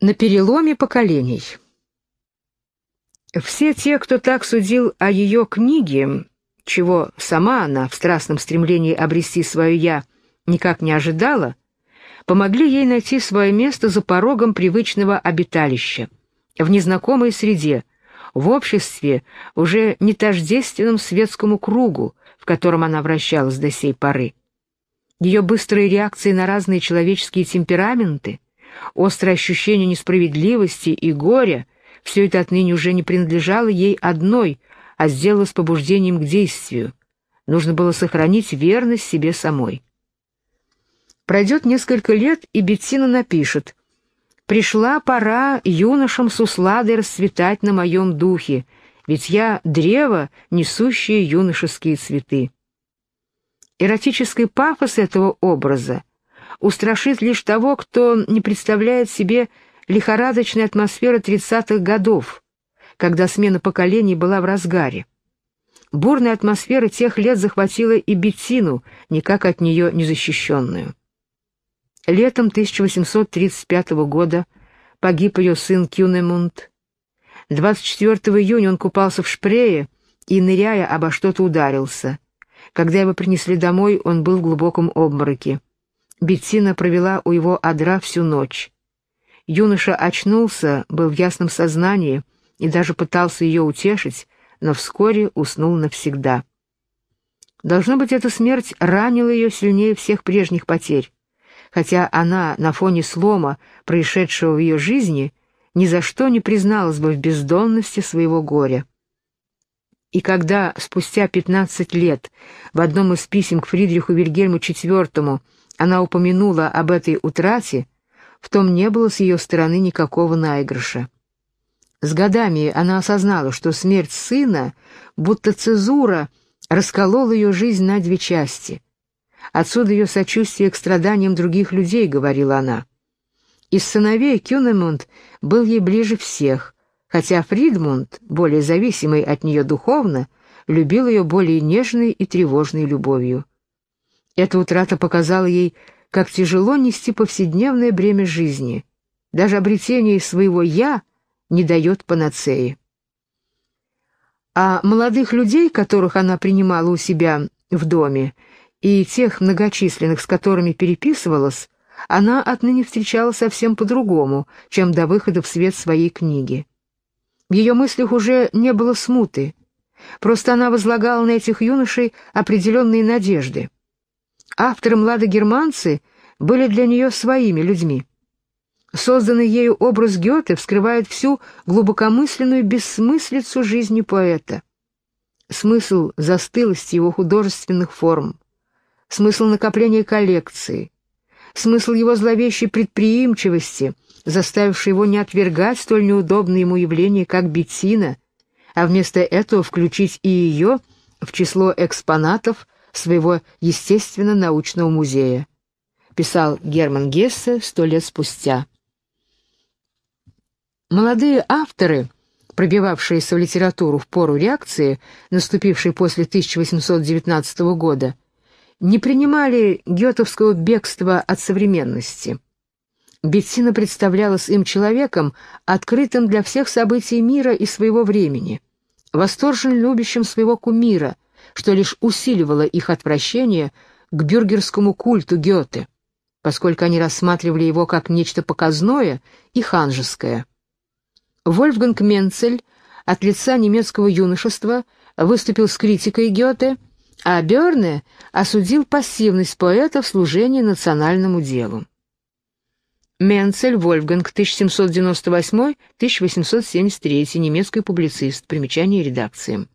На переломе поколений. Все те, кто так судил о ее книге, чего сама она в страстном стремлении обрести свое «я» никак не ожидала, помогли ей найти свое место за порогом привычного обиталища, в незнакомой среде, в обществе, уже не тождественном светскому кругу, в котором она вращалась до сей поры. Ее быстрые реакции на разные человеческие темпераменты — острое ощущение несправедливости и горя, все это отныне уже не принадлежало ей одной, а сделалось побуждением к действию. Нужно было сохранить верность себе самой. Пройдет несколько лет, и Беттина напишет «Пришла пора юношам с усладой расцветать на моем духе, ведь я древо, несущее юношеские цветы». Эротический пафос этого образа устрашит лишь того, кто не представляет себе лихорадочной атмосферы 30-х годов, когда смена поколений была в разгаре. Бурная атмосфера тех лет захватила и Беттину, никак от нее не защищенную. Летом 1835 года погиб ее сын Кюнемунд. 24 июня он купался в Шпрее и, ныряя, обо что-то ударился. Когда его принесли домой, он был в глубоком обмороке. Беттина провела у его адра всю ночь. Юноша очнулся, был в ясном сознании и даже пытался ее утешить, но вскоре уснул навсегда. Должно быть, эта смерть ранила ее сильнее всех прежних потерь, хотя она на фоне слома, происшедшего в ее жизни, ни за что не призналась бы в бездонности своего горя. И когда спустя пятнадцать лет в одном из писем к Фридриху Вильгельму IV она упомянула об этой утрате, в том не было с ее стороны никакого наигрыша. С годами она осознала, что смерть сына, будто цезура, расколола ее жизнь на две части. Отсюда ее сочувствие к страданиям других людей, говорила она. Из сыновей Кюнемунд был ей ближе всех, хотя Фридмунд, более зависимый от нее духовно, любил ее более нежной и тревожной любовью. Эта утрата показала ей, как тяжело нести повседневное бремя жизни. Даже обретение своего «я» не дает панацеи. А молодых людей, которых она принимала у себя в доме, и тех многочисленных, с которыми переписывалась, она отныне встречала совсем по-другому, чем до выхода в свет своей книги. В ее мыслях уже не было смуты, просто она возлагала на этих юношей определенные надежды. Авторы-младогерманцы были для нее своими людьми. Созданный ею образ Гёте вскрывает всю глубокомысленную бессмыслицу жизни поэта. Смысл застылости его художественных форм, смысл накопления коллекции, смысл его зловещей предприимчивости, заставивший его не отвергать столь неудобное ему явление, как Беттина, а вместо этого включить и ее в число экспонатов – своего естественно-научного музея, писал Герман Гессе сто лет спустя. Молодые авторы, пробивавшиеся в литературу в пору реакции, наступившей после 1819 года, не принимали гетовского бегства от современности. Беттина представлялась им человеком, открытым для всех событий мира и своего времени, восторженно любящим своего кумира — что лишь усиливало их отвращение к бюргерскому культу Гёте, поскольку они рассматривали его как нечто показное и ханжеское. Вольфганг Менцель от лица немецкого юношества выступил с критикой Гёте, а Бёрне осудил пассивность поэта в служении национальному делу. Менцель Вольфганг, 1798-1873, немецкий публицист, примечание редакции.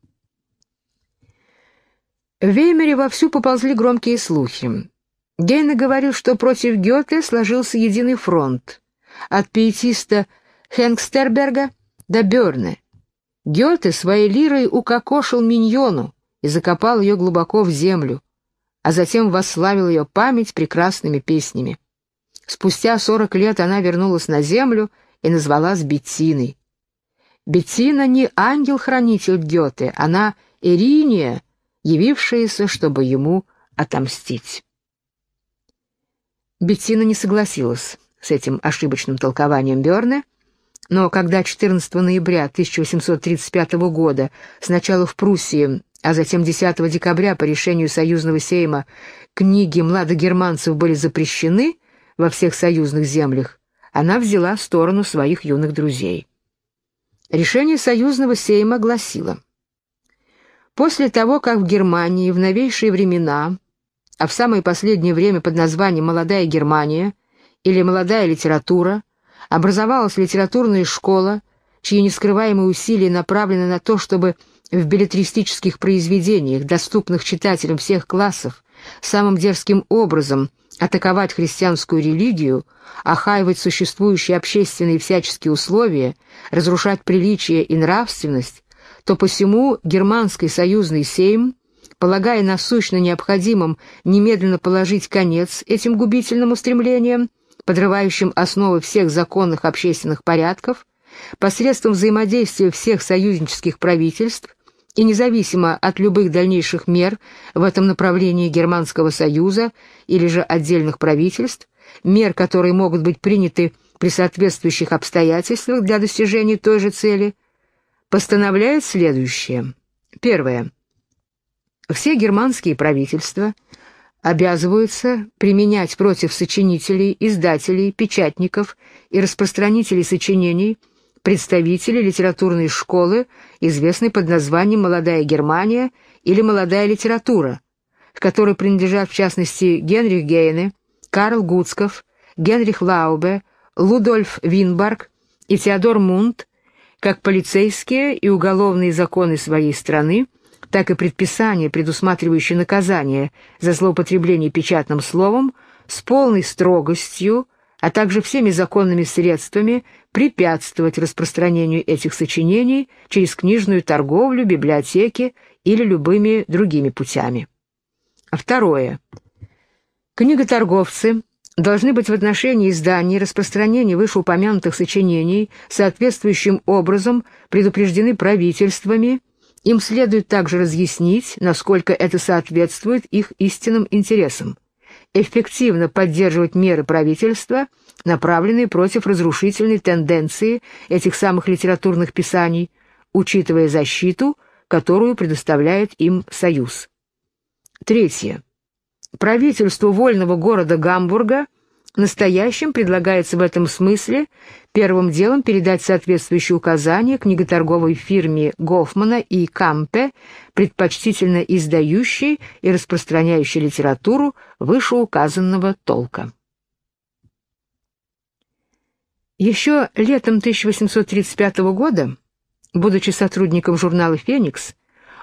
В Веймере вовсю поползли громкие слухи. Гейне говорил, что против Гёте сложился единый фронт. От пиетиста Хенгстерберга до Бёрне. Гёте своей лирой укокошил миньону и закопал ее глубоко в землю, а затем восславил ее память прекрасными песнями. Спустя сорок лет она вернулась на землю и назвалась Беттиной. Беттина не ангел-хранитель Гёте, она Ириния, явившаяся, чтобы ему отомстить. Беттина не согласилась. с этим ошибочным толкованием Берне, но когда 14 ноября 1835 года сначала в Пруссии, а затем 10 декабря по решению Союзного Сейма книги младогерманцев были запрещены во всех союзных землях, она взяла сторону своих юных друзей. Решение Союзного Сейма гласило «После того, как в Германии в новейшие времена, а в самое последнее время под названием «Молодая Германия» или «Молодая литература», образовалась литературная школа, чьи нескрываемые усилия направлены на то, чтобы в билетристических произведениях, доступных читателям всех классов, самым дерзким образом атаковать христианскую религию, охаивать существующие общественные всяческие условия, разрушать приличие и нравственность, то посему германский союзный сейм, полагая насущно необходимым немедленно положить конец этим губительным устремлениям, подрывающим основы всех законных общественных порядков, посредством взаимодействия всех союзнических правительств и независимо от любых дальнейших мер в этом направлении Германского Союза или же отдельных правительств, мер, которые могут быть приняты при соответствующих обстоятельствах для достижения той же цели, постановляет следующее. Первое. Все германские правительства обязываются применять против сочинителей, издателей, печатников и распространителей сочинений – представители литературной школы, известной под названием «Молодая Германия» или «Молодая литература», к которой принадлежат в частности Генрих Гейне, Карл Гуцков, Генрих Лаубе, Лудольф Винбарг и Теодор Мунт, как полицейские и уголовные законы своей страны, так и предписания, предусматривающие наказание за злоупотребление печатным словом, с полной строгостью, а также всеми законными средствами препятствовать распространению этих сочинений через книжную торговлю, библиотеки или любыми другими путями. Второе. Книготорговцы должны быть в отношении изданий и распространения вышеупомянутых сочинений соответствующим образом предупреждены правительствами, им следует также разъяснить, насколько это соответствует их истинным интересам эффективно поддерживать меры правительства, направленные против разрушительной тенденции этих самых литературных писаний, учитывая защиту, которую предоставляет им Союз. Третье. Правительству вольного города Гамбурга – Настоящим предлагается в этом смысле первым делом передать соответствующие указания книготорговой фирме Гофмана и Кампе, предпочтительно издающей и распространяющей литературу вышеуказанного толка. Еще летом 1835 года, будучи сотрудником журнала «Феникс»,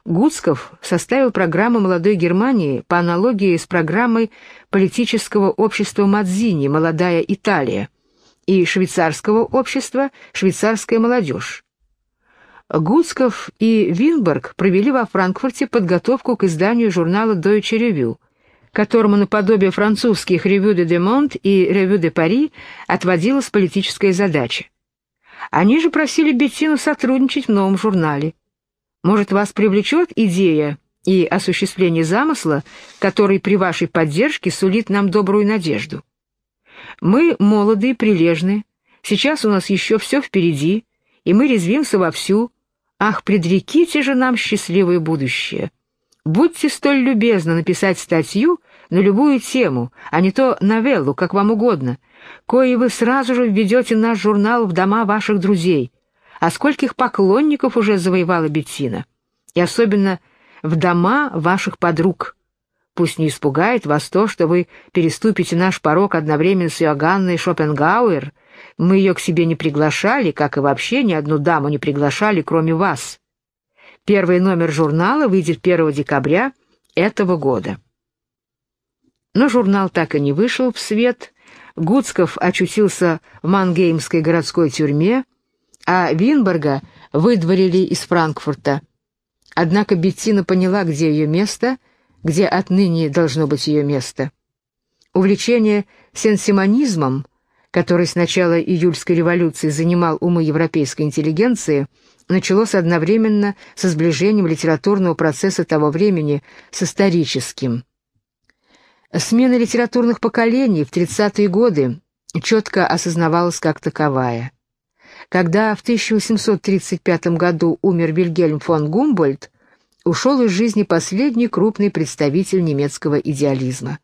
Гуцков составил программу молодой Германии по аналогии с программой политического общества Мадзини «Молодая Италия» и швейцарского общества «Швейцарская молодежь». Гуцков и Винберг провели во Франкфурте подготовку к изданию журнала Deutsche Review, которому наподобие французских «Revue de Monde» и «Revue de Paris» отводилась политическая задача. Они же просили Беттину сотрудничать в новом журнале. Может, вас привлечет идея и осуществление замысла, который при вашей поддержке сулит нам добрую надежду? Мы молоды и прилежны, сейчас у нас еще все впереди, и мы резвимся вовсю. Ах, предреките же нам счастливое будущее! Будьте столь любезны написать статью на любую тему, а не то новеллу, как вам угодно, кое вы сразу же введете наш журнал в дома ваших друзей — а скольких поклонников уже завоевала Беттина. И особенно в дома ваших подруг. Пусть не испугает вас то, что вы переступите наш порог одновременно с Иоганной Шопенгауэр. Мы ее к себе не приглашали, как и вообще ни одну даму не приглашали, кроме вас. Первый номер журнала выйдет 1 декабря этого года. Но журнал так и не вышел в свет. Гуцков очутился в Мангеймской городской тюрьме, а Винберга выдворили из Франкфурта. Однако Беттина поняла, где ее место, где отныне должно быть ее место. Увлечение сенсимонизмом, который с начала июльской революции занимал умы европейской интеллигенции, началось одновременно со сближением литературного процесса того времени с историческим. Смена литературных поколений в 30-е годы четко осознавалась как таковая. Когда в 1835 году умер Вильгельм фон Гумбольдт, ушел из жизни последний крупный представитель немецкого идеализма.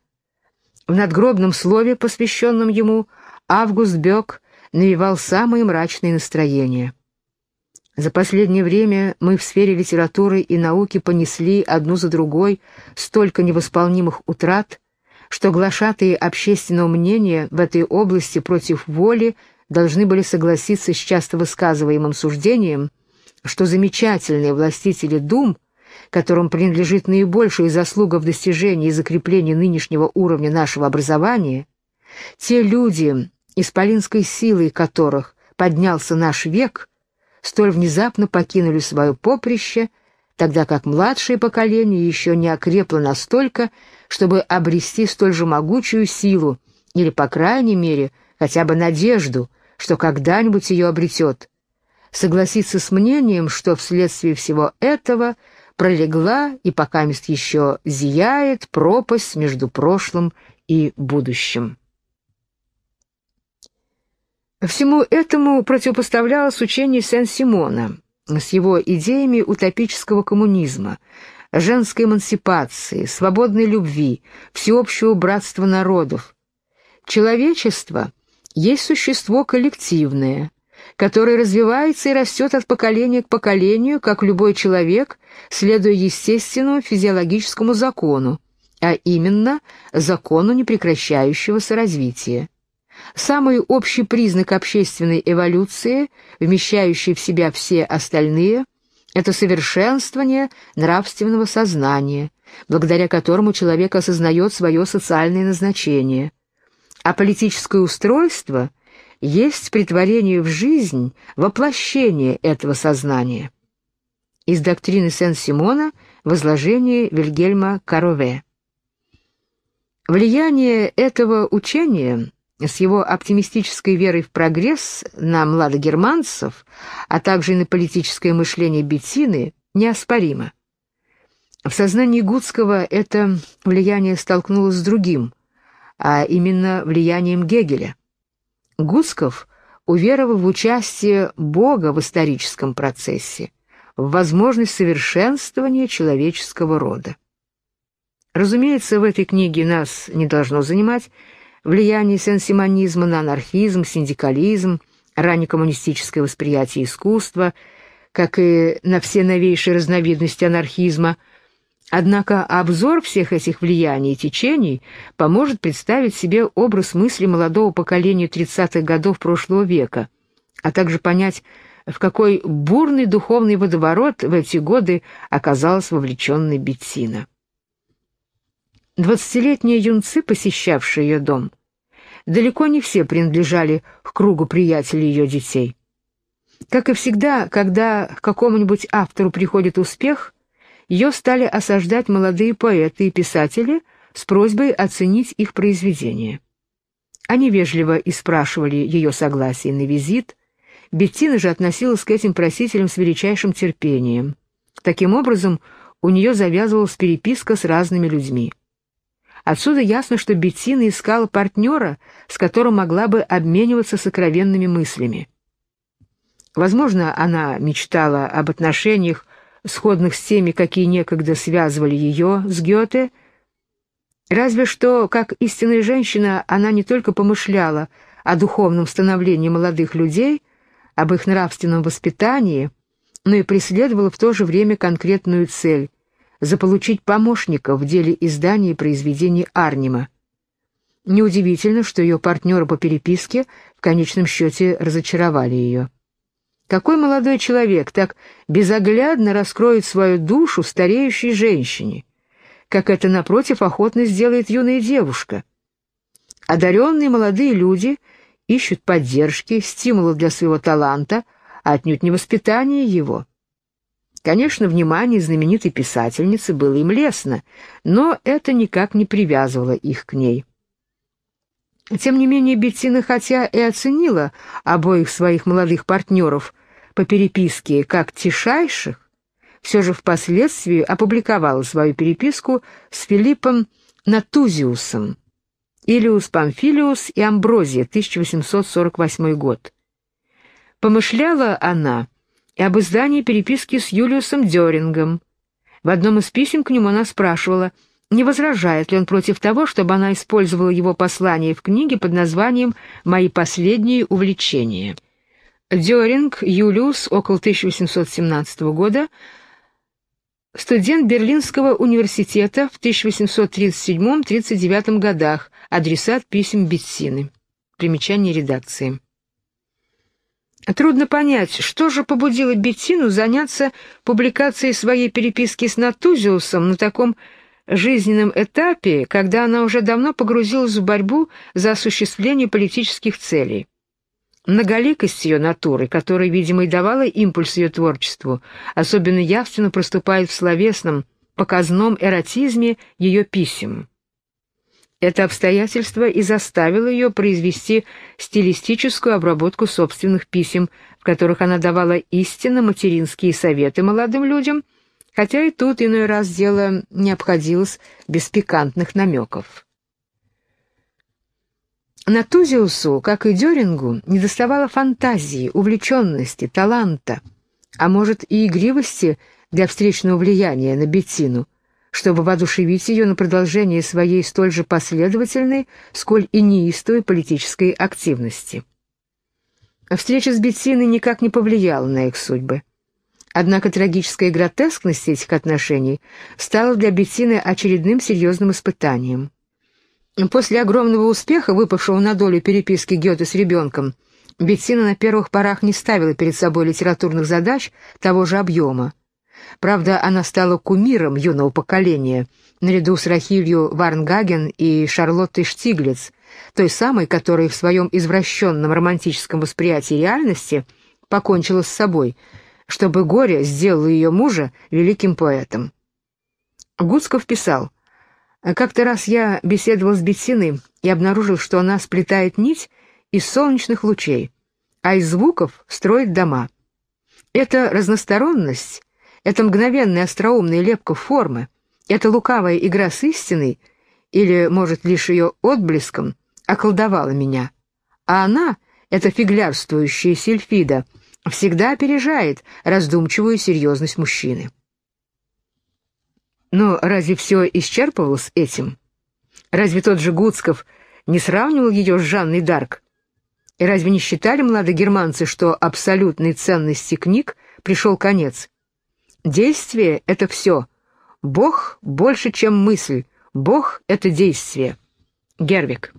В надгробном слове, посвященном ему, Август Бек навевал самые мрачные настроения. За последнее время мы в сфере литературы и науки понесли одну за другой столько невосполнимых утрат, что глашатые общественного мнения в этой области против воли должны были согласиться с часто высказываемым суждением, что замечательные властители дум, которым принадлежит наибольшая заслуга в достижении и закреплении нынешнего уровня нашего образования, те люди, исполинской силой которых поднялся наш век, столь внезапно покинули свое поприще, тогда как младшее поколение еще не окрепло настолько, чтобы обрести столь же могучую силу, или, по крайней мере, хотя бы надежду, что когда-нибудь ее обретет. Согласиться с мнением, что вследствие всего этого пролегла и пока мест еще зияет пропасть между прошлым и будущим. Всему этому противопоставлялось учение Сен-Симона с его идеями утопического коммунизма, женской эмансипации, свободной любви, всеобщего братства народов. Человечество есть существо коллективное, которое развивается и растет от поколения к поколению, как любой человек, следуя естественному физиологическому закону, а именно закону непрекращающегося развития. Самый общий признак общественной эволюции, вмещающий в себя все остальные, это совершенствование нравственного сознания, благодаря которому человек осознает свое социальное назначение. А политическое устройство есть притворение в жизнь, воплощение этого сознания. Из доктрины Сен-Симона возложение Вильгельма Карове. Влияние этого учения с его оптимистической верой в прогресс на младогерманцев, а также и на политическое мышление Беттины, неоспоримо. В сознании Гудского это влияние столкнулось с другим, а именно влиянием Гегеля. Гудсков уверовал в участие Бога в историческом процессе, в возможность совершенствования человеческого рода. Разумеется, в этой книге нас не должно занимать влияние сенсимонизма на анархизм, синдикализм, раннекоммунистическое восприятие искусства, как и на все новейшие разновидности анархизма. Однако обзор всех этих влияний и течений поможет представить себе образ мысли молодого поколения 30-х годов прошлого века, а также понять, в какой бурный духовный водоворот в эти годы оказалась вовлеченной Беттина. Двадцатилетние юнцы, посещавшие ее дом, далеко не все принадлежали к кругу приятелей ее детей. Как и всегда, когда какому-нибудь автору приходит успех, ее стали осаждать молодые поэты и писатели с просьбой оценить их произведения. Они вежливо и спрашивали ее согласие на визит, Беттина же относилась к этим просителям с величайшим терпением. Таким образом, у нее завязывалась переписка с разными людьми. Отсюда ясно, что Беттина искала партнера, с которым могла бы обмениваться сокровенными мыслями. Возможно, она мечтала об отношениях, сходных с теми, какие некогда связывали ее с Гёте. Разве что, как истинная женщина, она не только помышляла о духовном становлении молодых людей, об их нравственном воспитании, но и преследовала в то же время конкретную цель заполучить помощника в деле издания произведений Арнима. Неудивительно, что ее партнеры по переписке в конечном счете разочаровали ее. Какой молодой человек так безоглядно раскроет свою душу стареющей женщине, как это, напротив, охотно сделает юная девушка? Одаренные молодые люди ищут поддержки, стимула для своего таланта, а отнюдь не воспитания его. Конечно, внимание знаменитой писательницы было им лестно, но это никак не привязывало их к ней. Тем не менее, Беттина, хотя и оценила обоих своих молодых партнеров по переписке как тишайших, все же впоследствии опубликовала свою переписку с Филиппом Натузиусом Илиус Памфилиус и Амброзия, 1848 год. Помышляла она и об издании переписки с Юлиусом Дёрингом. В одном из писем к нему она спрашивала, не возражает ли он против того, чтобы она использовала его послание в книге под названием «Мои последние увлечения». Дёринг, Юлиус, около 1817 года, студент Берлинского университета в 1837-39 годах, адресат писем Беттины. Примечание редакции. Трудно понять, что же побудило Беттину заняться публикацией своей переписки с Натузиусом на таком жизненном этапе, когда она уже давно погрузилась в борьбу за осуществление политических целей. Многоликость ее натуры, которая, видимо, и давала импульс ее творчеству, особенно явственно проступает в словесном, показном эротизме ее писем. Это обстоятельство и заставило ее произвести стилистическую обработку собственных писем, в которых она давала истинно материнские советы молодым людям, хотя и тут иной раз дело не обходилось без пикантных намеков. Натузиусу, как и Дёрингу, недоставало фантазии, увлеченности, таланта, а может и игривости для встречного влияния на Беттину – чтобы воодушевить ее на продолжение своей столь же последовательной, сколь и неистовой политической активности. Встреча с Беттиной никак не повлияла на их судьбы. Однако трагическая гротескность этих отношений стала для Беттины очередным серьезным испытанием. После огромного успеха, выпавшего на долю переписки Гёте с ребенком, Беттина на первых порах не ставила перед собой литературных задач того же объема. Правда, она стала кумиром юного поколения, наряду с Рахилью Варнгаген и Шарлоттой Штиглиц, той самой, которая в своем извращенном романтическом восприятии реальности покончила с собой, чтобы горе сделало ее мужа великим поэтом. Гуцков писал, «Как-то раз я беседовал с Беттиной и обнаружил, что она сплетает нить из солнечных лучей, а из звуков строит дома. Эта разносторонность эта мгновенная остроумная лепка формы, эта лукавая игра с истиной, или, может, лишь ее отблеском, околдовала меня. А она, эта фиглярствующая сильфида, всегда опережает раздумчивую серьезность мужчины. Но разве все исчерпывалось этим? Разве тот же Гуцков не сравнивал ее с Жанной Дарк? И разве не считали младогерманцы, что абсолютной ценности книг пришел конец? Действие — это все. Бог больше, чем мысль. Бог — это действие. Гервик.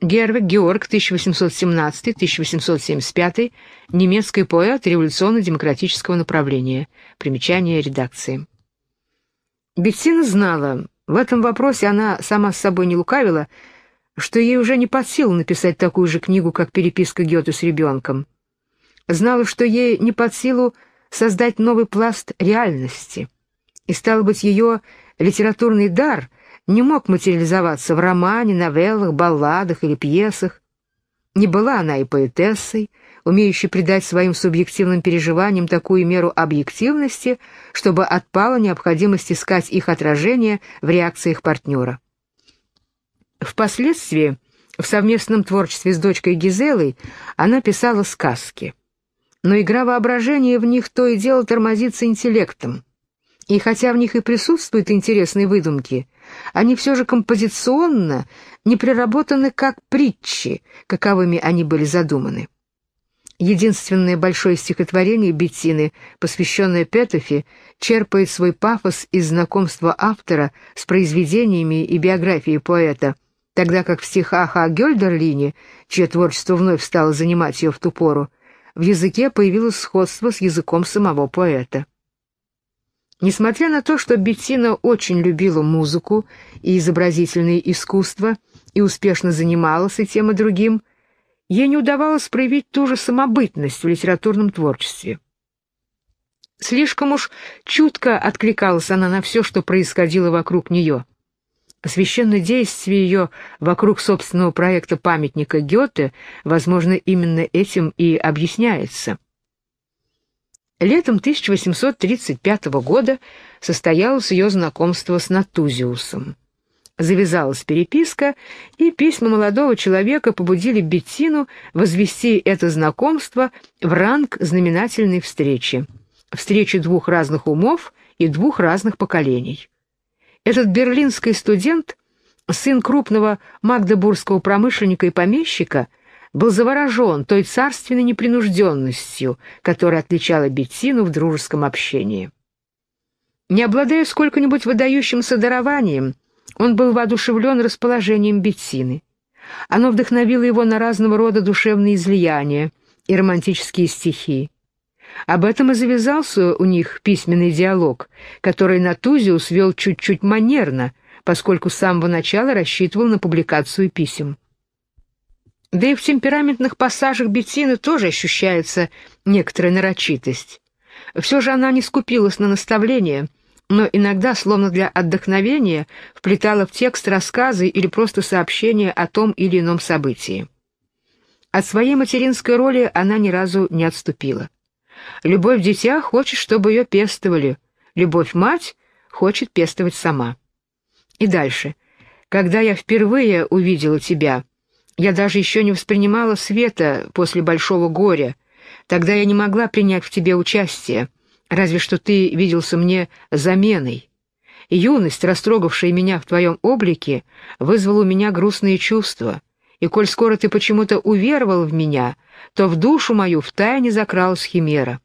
Гервик Георг, 1817-1875, немецкий поэт революционно-демократического направления. Примечание редакции. Беттина знала, в этом вопросе она сама с собой не лукавила, что ей уже не под силу написать такую же книгу, как «Переписка Гёте с ребенком». Знала, что ей не под силу создать новый пласт реальности. И, стало быть, ее литературный дар не мог материализоваться в романе, новеллах, балладах или пьесах. Не была она и поэтессой, умеющей придать своим субъективным переживаниям такую меру объективности, чтобы отпала необходимость искать их отражение в реакциях партнера. Впоследствии, в совместном творчестве с дочкой Гизелой, она писала сказки но игра воображения в них то и дело тормозится интеллектом. И хотя в них и присутствуют интересные выдумки, они все же композиционно не приработаны как притчи, каковыми они были задуманы. Единственное большое стихотворение Беттины, посвященное Петофе, черпает свой пафос из знакомства автора с произведениями и биографией поэта, тогда как в стихах о Гёльдерлине, чье творчество вновь стало занимать ее в ту пору, в языке появилось сходство с языком самого поэта. Несмотря на то, что Беттина очень любила музыку и изобразительное искусство и успешно занималась и тем и другим, ей не удавалось проявить ту же самобытность в литературном творчестве. Слишком уж чутко откликалась она на все, что происходило вокруг нее — Священное действие ее вокруг собственного проекта памятника Гёте, возможно, именно этим и объясняется. Летом 1835 года состоялось ее знакомство с Натузиусом. Завязалась переписка, и письма молодого человека побудили Беттину возвести это знакомство в ранг знаменательной встречи. Встречи двух разных умов и двух разных поколений. Этот берлинский студент, сын крупного магдебургского промышленника и помещика, был заворожен той царственной непринужденностью, которая отличала Беттину в дружеском общении. Не обладая сколько-нибудь выдающимся дарованием, он был воодушевлен расположением Беттины. Оно вдохновило его на разного рода душевные излияния и романтические стихи. Об этом и завязался у них письменный диалог, который Натузиус вел чуть-чуть манерно, поскольку с самого начала рассчитывал на публикацию писем. Да и в темпераментных пассажах Беттины тоже ощущается некоторая нарочитость. Все же она не скупилась на наставления, но иногда, словно для отдохновения, вплетала в текст рассказы или просто сообщения о том или ином событии. От своей материнской роли она ни разу не отступила. Любовь дитя хочет, чтобы ее пестовали. Любовь мать хочет пестовать сама. И дальше. Когда я впервые увидела тебя, я даже еще не воспринимала света после большого горя. Тогда я не могла принять в тебе участие, разве что ты виделся мне заменой. Юность, растрогавшая меня в твоем облике, вызвала у меня грустные чувства, и коль скоро ты почему-то уверовал в меня, то в душу мою втайне закралась химера.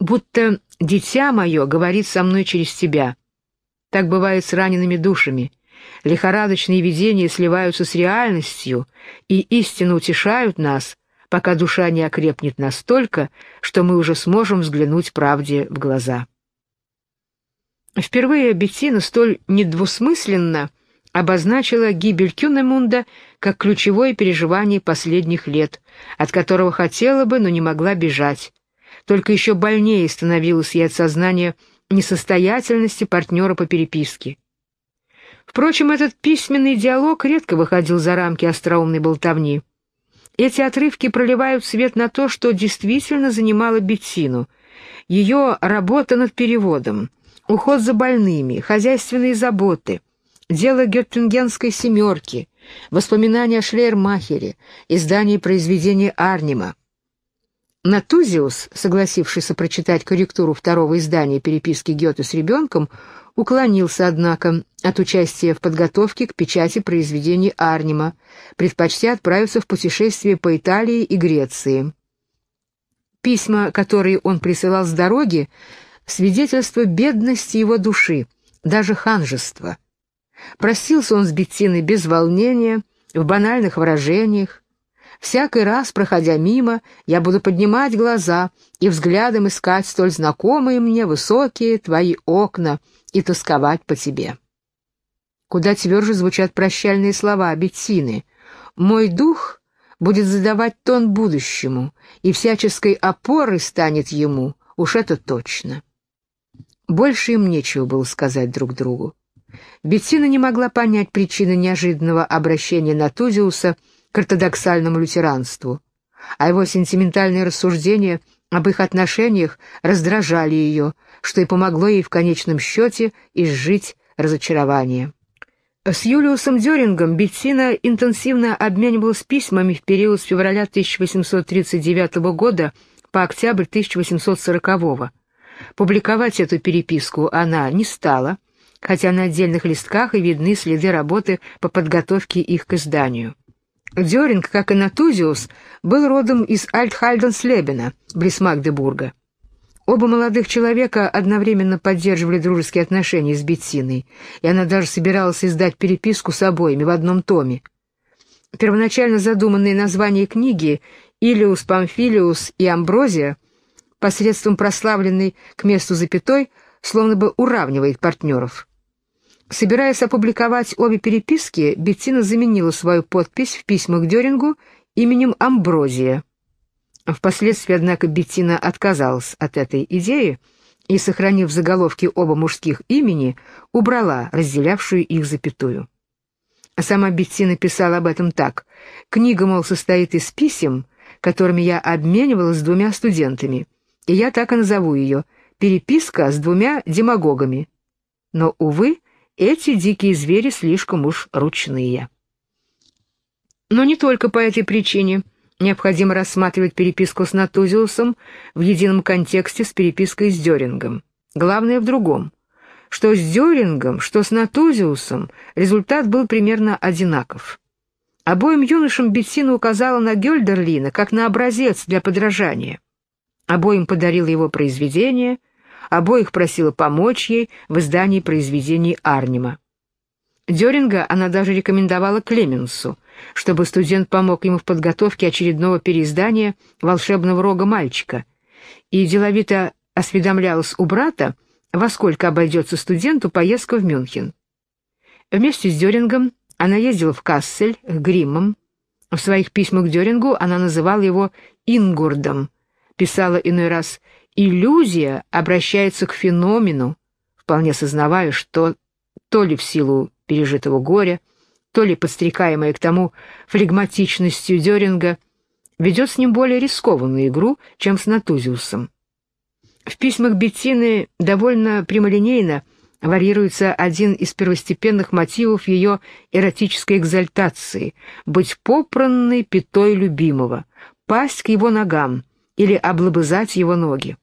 Будто дитя мое говорит со мной через тебя. Так бывает с ранеными душами. Лихорадочные видения сливаются с реальностью и истинно утешают нас, пока душа не окрепнет настолько, что мы уже сможем взглянуть правде в глаза. Впервые Беттина столь недвусмысленно обозначила гибель Кюнемунда как ключевое переживание последних лет, от которого хотела бы, но не могла бежать. Только еще больнее становилось ей от сознания несостоятельности партнера по переписке. Впрочем, этот письменный диалог редко выходил за рамки остроумной болтовни. Эти отрывки проливают свет на то, что действительно занимало Беттину. Ее работа над переводом, уход за больными, хозяйственные заботы, дело Геттингенской «семерки», воспоминания о Шлейермахере, издание произведения Арнима. Натузиус, согласившийся прочитать корректуру второго издания переписки Гёте с ребенком, уклонился, однако, от участия в подготовке к печати произведений Арнима, предпочтя отправиться в путешествие по Италии и Греции. Письма, которые он присылал с дороги, свидетельство бедности его души, даже ханжества. Просился он с Беттиной без волнения, в банальных выражениях, Всякий раз, проходя мимо, я буду поднимать глаза и взглядом искать столь знакомые мне высокие твои окна и тосковать по тебе. Куда тверже звучат прощальные слова Беттины. «Мой дух будет задавать тон будущему, и всяческой опорой станет ему, уж это точно». Больше им нечего было сказать друг другу. Беттина не могла понять причины неожиданного обращения Натузиуса к ортодоксальному лютеранству, а его сентиментальные рассуждения об их отношениях раздражали ее, что и помогло ей в конечном счете изжить разочарование. С Юлиусом Дёрингом Беттина интенсивно обменивалась письмами в период с февраля 1839 года по октябрь 1840 Публиковать эту переписку она не стала, хотя на отдельных листках и видны следы работы по подготовке их к изданию. Деринг, как и Натузиус, был родом из Альтхальденслебена, близ Магдебурга. Оба молодых человека одновременно поддерживали дружеские отношения с Беттиной, и она даже собиралась издать переписку с обоими в одном томе. Первоначально задуманные названия книги «Илиус Памфилиус» и «Амброзия» посредством прославленной к месту запятой словно бы уравнивает партнеров. Собираясь опубликовать обе переписки, Беттина заменила свою подпись в письмах Дёрингу именем Амброзия. Впоследствии, однако, Беттина отказалась от этой идеи и, сохранив в заголовке оба мужских имени, убрала разделявшую их запятую. Сама Беттина писала об этом так. «Книга, мол, состоит из писем, которыми я обменивалась с двумя студентами, и я так и назову ее «Переписка с двумя демагогами». Но, увы, эти дикие звери слишком уж ручные. Но не только по этой причине необходимо рассматривать переписку с Натузиусом в едином контексте с перепиской с Дёрингом. Главное в другом, что с Дёрингом, что с Натузиусом результат был примерно одинаков. Обоим юношам Беттина указала на Гёльдерлина как на образец для подражания. Обоим подарила его произведение, обоих просила помочь ей в издании произведений Арнима. Дёринга она даже рекомендовала Клеменсу, чтобы студент помог ему в подготовке очередного переиздания «Волшебного рога мальчика», и деловито осведомлялась у брата, во сколько обойдется студенту поездка в Мюнхен. Вместе с Дёрингом она ездила в Кассель, к Гриммам. В своих письмах к Дёрингу она называла его Ингурдом, писала иной раз «иллюзия обращается к феномену», вполне сознавая, что то ли в силу пережитого горя, то ли подстрекаемая к тому флегматичностью Дёринга, ведет с ним более рискованную игру, чем с Натузиусом. В письмах Беттины довольно прямолинейно – варьируется один из первостепенных мотивов ее эротической экзальтации — быть попранной пятой любимого, пасть к его ногам или облобызать его ноги.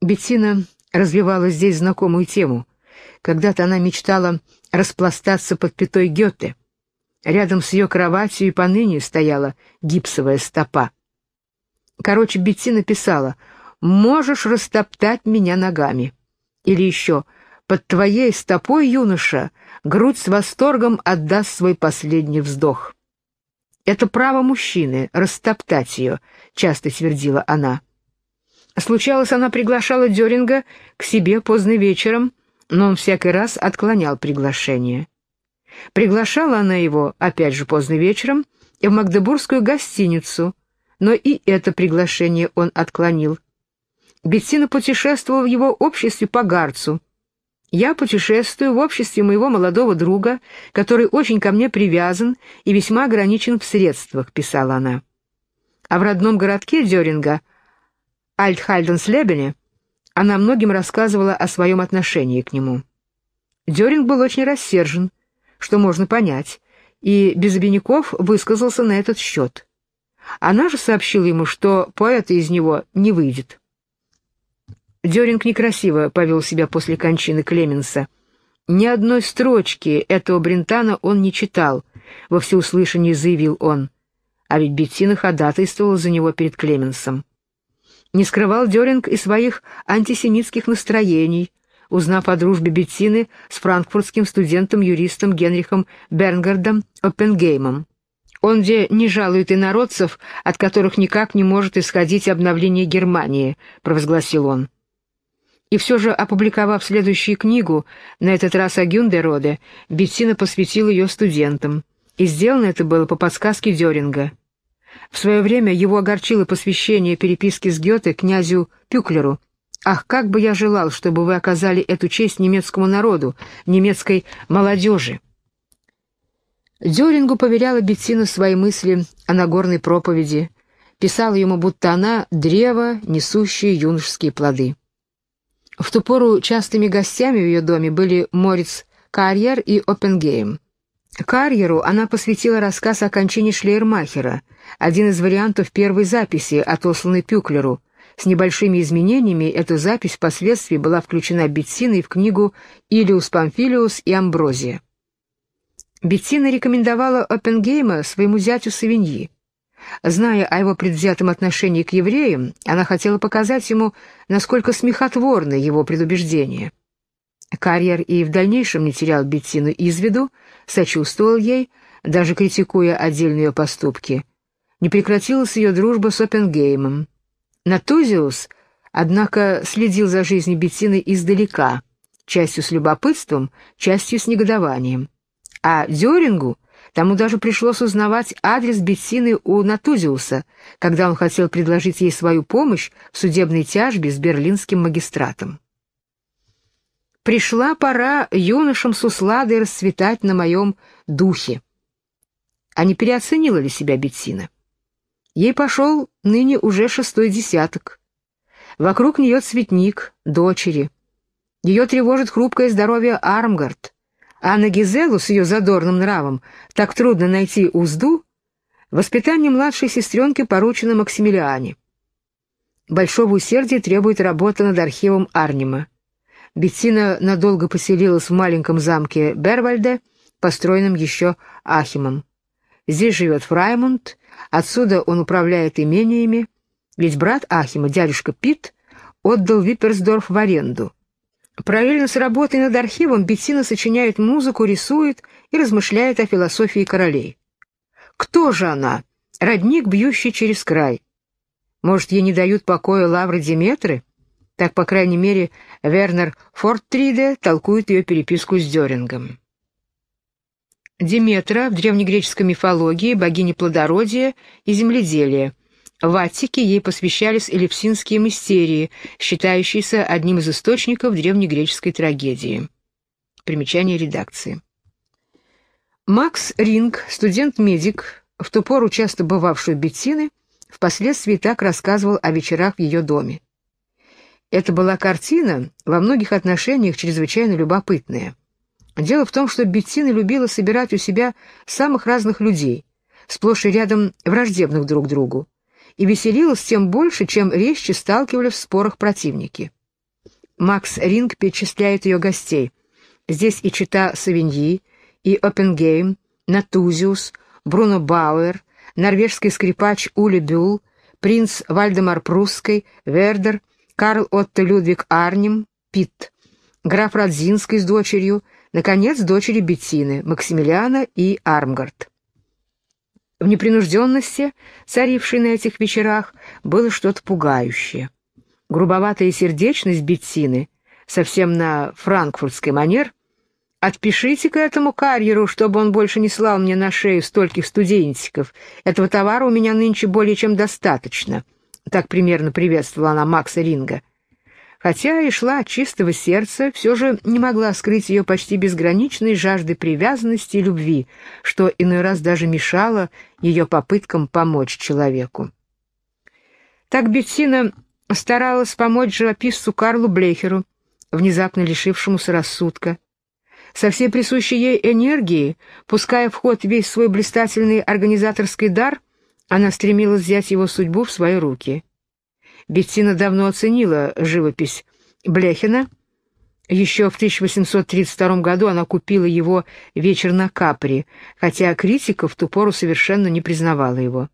Беттина развивала здесь знакомую тему. Когда-то она мечтала распластаться под пятой Гёте. Рядом с ее кроватью и поныне стояла гипсовая стопа. Короче, Беттина писала «Можешь растоптать меня ногами». Или еще «Под твоей стопой, юноша, грудь с восторгом отдаст свой последний вздох». «Это право мужчины — растоптать ее», — часто твердила она. Случалось, она приглашала Деринга к себе поздно вечером, но он всякий раз отклонял приглашение. Приглашала она его, опять же поздно вечером, в Магдебургскую гостиницу, но и это приглашение он отклонил. Беттина путешествовала в его обществе по Гарцу. Я путешествую в обществе моего молодого друга, который очень ко мне привязан и весьма ограничен в средствах», — писала она. А в родном городке Деринга, Альтхальденслебене, она многим рассказывала о своем отношении к нему. Деринг был очень рассержен, что можно понять, и без обиняков высказался на этот счет. Она же сообщила ему, что поэта из него не выйдет. Деринг некрасиво повел себя после кончины Клеменса. Ни одной строчки этого Брентана он не читал, во всеуслышание заявил он. А ведь Беттина ходатайствовала за него перед Клеменсом. Не скрывал Деринг и своих антисемитских настроений, узнав о дружбе Беттины с франкфуртским студентом-юристом Генрихом Бернгардом Оппенгеймом. Он где не жалует инородцев, от которых никак не может исходить обновление Германии, провозгласил он. И все же, опубликовав следующую книгу, на этот раз о Гюндероде, Беттина посвятила ее студентам. И сделано это было по подсказке Деринга. В свое время его огорчило посвящение переписки с Гёте князю Пюклеру. «Ах, как бы я желал, чтобы вы оказали эту честь немецкому народу, немецкой молодежи!» Дёрингу поверяла Беттина свои мысли о Нагорной проповеди, писала ему, будто она — древо, несущее юношеские плоды. В ту пору частыми гостями в ее доме были Мориц Карьер и Оппенгейм. Карьеру она посвятила рассказ о кончине Шлейермахера, один из вариантов первой записи, отосланной Пюклеру. С небольшими изменениями эта запись впоследствии была включена Беттиной в книгу «Илиус Памфилиус и Амброзия». Беттина рекомендовала Оппенгейма своему зятю Савиньи. Зная о его предвзятом отношении к евреям, она хотела показать ему, насколько смехотворны его предубеждения. Карьер и в дальнейшем не терял Беттину из виду, сочувствовал ей, даже критикуя отдельные ее поступки. Не прекратилась ее дружба с Оппенгеймом. Натузиус, однако, следил за жизнью Беттины издалека, частью с любопытством, частью с негодованием. А Дёрингу Тому даже пришлось узнавать адрес Беттины у Натузиуса, когда он хотел предложить ей свою помощь в судебной тяжбе с берлинским магистратом. Пришла пора юношам с усладой расцветать на моем духе. А не переоценила ли себя Беттина? Ей пошел ныне уже шестой десяток. Вокруг нее цветник, дочери. Ее тревожит хрупкое здоровье Армгард, а на Гизелу с ее задорным нравом так трудно найти узду, воспитание младшей сестренки поручено Максимилиане. Большого усердия требует работа над архивом Арнима. Беттина надолго поселилась в маленьком замке Бервальде, построенном еще Ахимом. Здесь живет Фраймунд, отсюда он управляет имениями, ведь брат Ахима, дядюшка Пит, отдал Випперсдорф в аренду. Параллельно с работой над архивом Беттина сочиняет музыку, рисует и размышляет о философии королей. Кто же она? Родник, бьющий через край. Может, ей не дают покоя лавры Диметры? Так, по крайней мере, Вернер Форттриде толкует ее переписку с Дёрингом. Диметра в древнегреческой мифологии богиня плодородия и земледелия. В Аттике ей посвящались элевсинские мистерии, считающиеся одним из источников древнегреческой трагедии. Примечание редакции. Макс Ринг, студент-медик, в ту пору часто бывавший у Беттины, впоследствии так рассказывал о вечерах в ее доме. Это была картина, во многих отношениях чрезвычайно любопытная. Дело в том, что Беттина любила собирать у себя самых разных людей, сплошь и рядом враждебных друг другу, и веселилась тем больше, чем резче сталкивались в спорах противники. Макс Ринг перечисляет ее гостей. Здесь и чета Савиньи, и Оппенгейм, Натузиус, Бруно Бауэр, норвежский скрипач Уле Булль, принц Вальдемар Прусский, Вердер, Карл Отто Людвиг Арним, Питт, граф Радзинский с дочерью, наконец, дочери Беттины, Максимилиана и Армгард. В непринужденности, царившей на этих вечерах, было что-то пугающее. Грубоватая сердечность Беттины, совсем на франкфуртский манер, «Отпишите-ка этому карьеру, чтобы он больше не слал мне на шею стольких студентиков. Этого товара у меня нынче более чем достаточно», так примерно приветствовала она Макса Ринга. Хотя и шла от чистого сердца, все же не могла скрыть ее почти безграничной жажды привязанности и любви, что иной раз даже мешало ее попыткам помочь человеку. Так Беттина старалась помочь живописцу Карлу Блехеру, внезапно лишившемуся рассудка. Со всей присущей ей энергией, пуская в ход весь свой блистательный организаторский дар, она стремилась взять его судьбу в свои руки. Беттина давно оценила живопись Блехина. Еще в 1832 году она купила его «Вечер на Капри», хотя критика в ту пору совершенно не признавала его.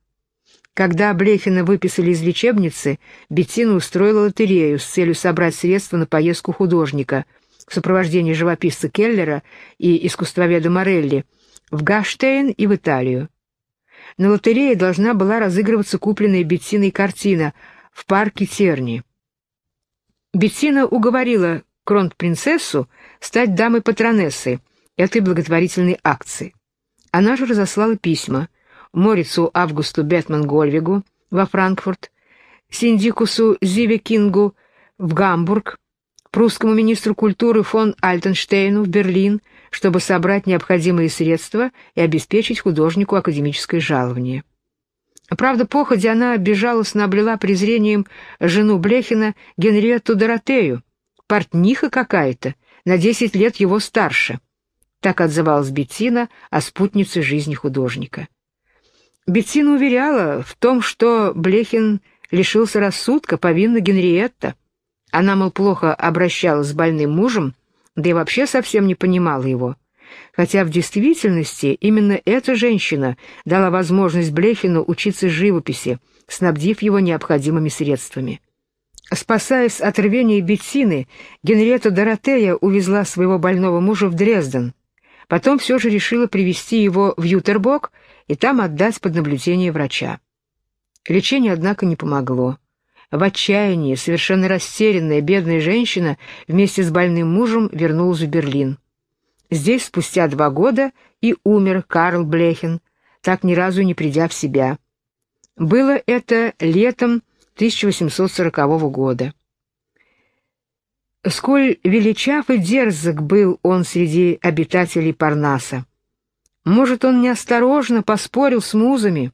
Когда Блехина выписали из лечебницы, Беттина устроила лотерею с целью собрать средства на поездку художника в сопровождении живописца Келлера и искусствоведа Морелли в Гаштейн и в Италию. На лотерее должна была разыгрываться купленная Беттиной картина в парке Терни. Беттина уговорила кронпринцессу стать дамой-патронессой этой благотворительной акции. Она же разослала письма Морицу Августу Бетман-Гольвигу во Франкфурт, Синдикусу Зиве Кингу в Гамбург, прусскому министру культуры фон Альтенштейну в Берлин, чтобы собрать необходимые средства и обеспечить художнику академическое жалование. Правда, походя она безжалостно облила презрением жену Блехина Генриетту Доротею, портниха какая-то, на десять лет его старше. Так отзывалась Беттина о спутнице жизни художника. Беттина уверяла в том, что Блехин лишился рассудка, повинна Генриетта. Она, мол, плохо обращалась с больным мужем, да и вообще совсем не понимала его. Хотя в действительности именно эта женщина дала возможность Блехину учиться живописи, снабдив его необходимыми средствами. Спасаясь от рвения Беттины, Генриетта Доротея увезла своего больного мужа в Дрезден. Потом все же решила привести его в Ютербок и там отдать под наблюдение врача. Лечение, однако, не помогло. В отчаянии, совершенно растерянная бедная женщина вместе с больным мужем вернулась в Берлин. Здесь спустя два года и умер Карл Блехин, так ни разу не придя в себя. Было это летом 1840 года. Сколь величав и дерзок был он среди обитателей Парнаса. Может, он неосторожно поспорил с музами,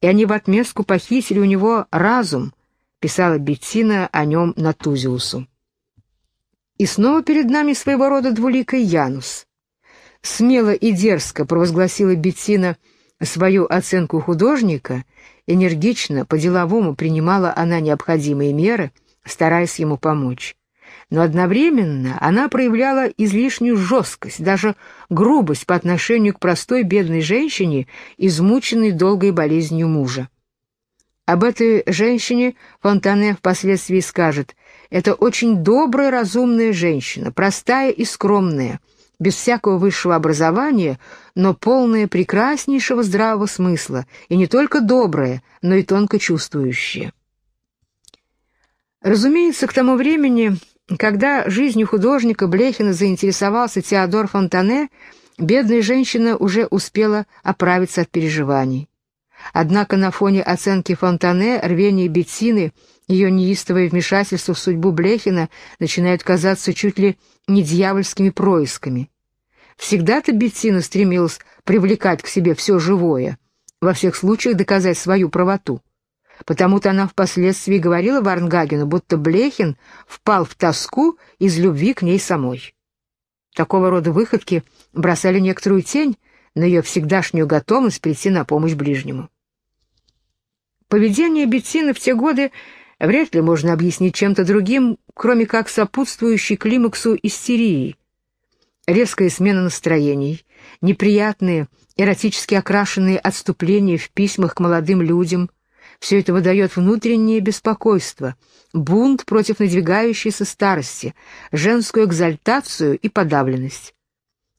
и они в отместку похитили у него разум — писала Беттина о нем Натузиусу. И снова перед нами своего рода двуликий Янус. Смело и дерзко провозгласила Беттина свою оценку художника, энергично, по-деловому принимала она необходимые меры, стараясь ему помочь. Но одновременно она проявляла излишнюю жесткость, даже грубость по отношению к простой бедной женщине, измученной долгой болезнью мужа. Об этой женщине Фонтане впоследствии скажет, «Это очень добрая, разумная женщина, простая и скромная, без всякого высшего образования, но полная прекраснейшего здравого смысла, и не только добрая, но и тонко чувствующая». Разумеется, к тому времени, когда жизнью художника Блехина заинтересовался Теодор Фонтане, бедная женщина уже успела оправиться от переживаний. Однако на фоне оценки Фонтане рвение Беттины, ее неистовое вмешательство в судьбу Блехина начинают казаться чуть ли не дьявольскими происками. Всегда-то Беттина стремилась привлекать к себе все живое, во всех случаях доказать свою правоту. Потому-то она впоследствии говорила Варнгагену, будто Блехин впал в тоску из любви к ней самой. Такого рода выходки бросали некоторую тень на ее всегдашнюю готовность прийти на помощь ближнему. Поведение Беттины в те годы вряд ли можно объяснить чем-то другим, кроме как сопутствующей климаксу истерии. Резкая смена настроений, неприятные, эротически окрашенные отступления в письмах к молодым людям — все это выдает внутреннее беспокойство, бунт против надвигающейся старости, женскую экзальтацию и подавленность.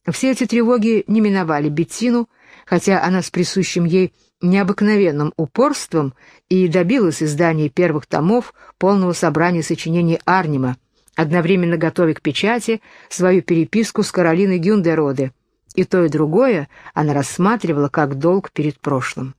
Все эти тревоги не миновали Беттину, хотя она с присущим ей необыкновенным упорством и добилась издания первых томов полного собрания сочинений Арнима, одновременно готовя к печати свою переписку с Каролиной Гюндероде. И то, и другое она рассматривала как долг перед прошлым.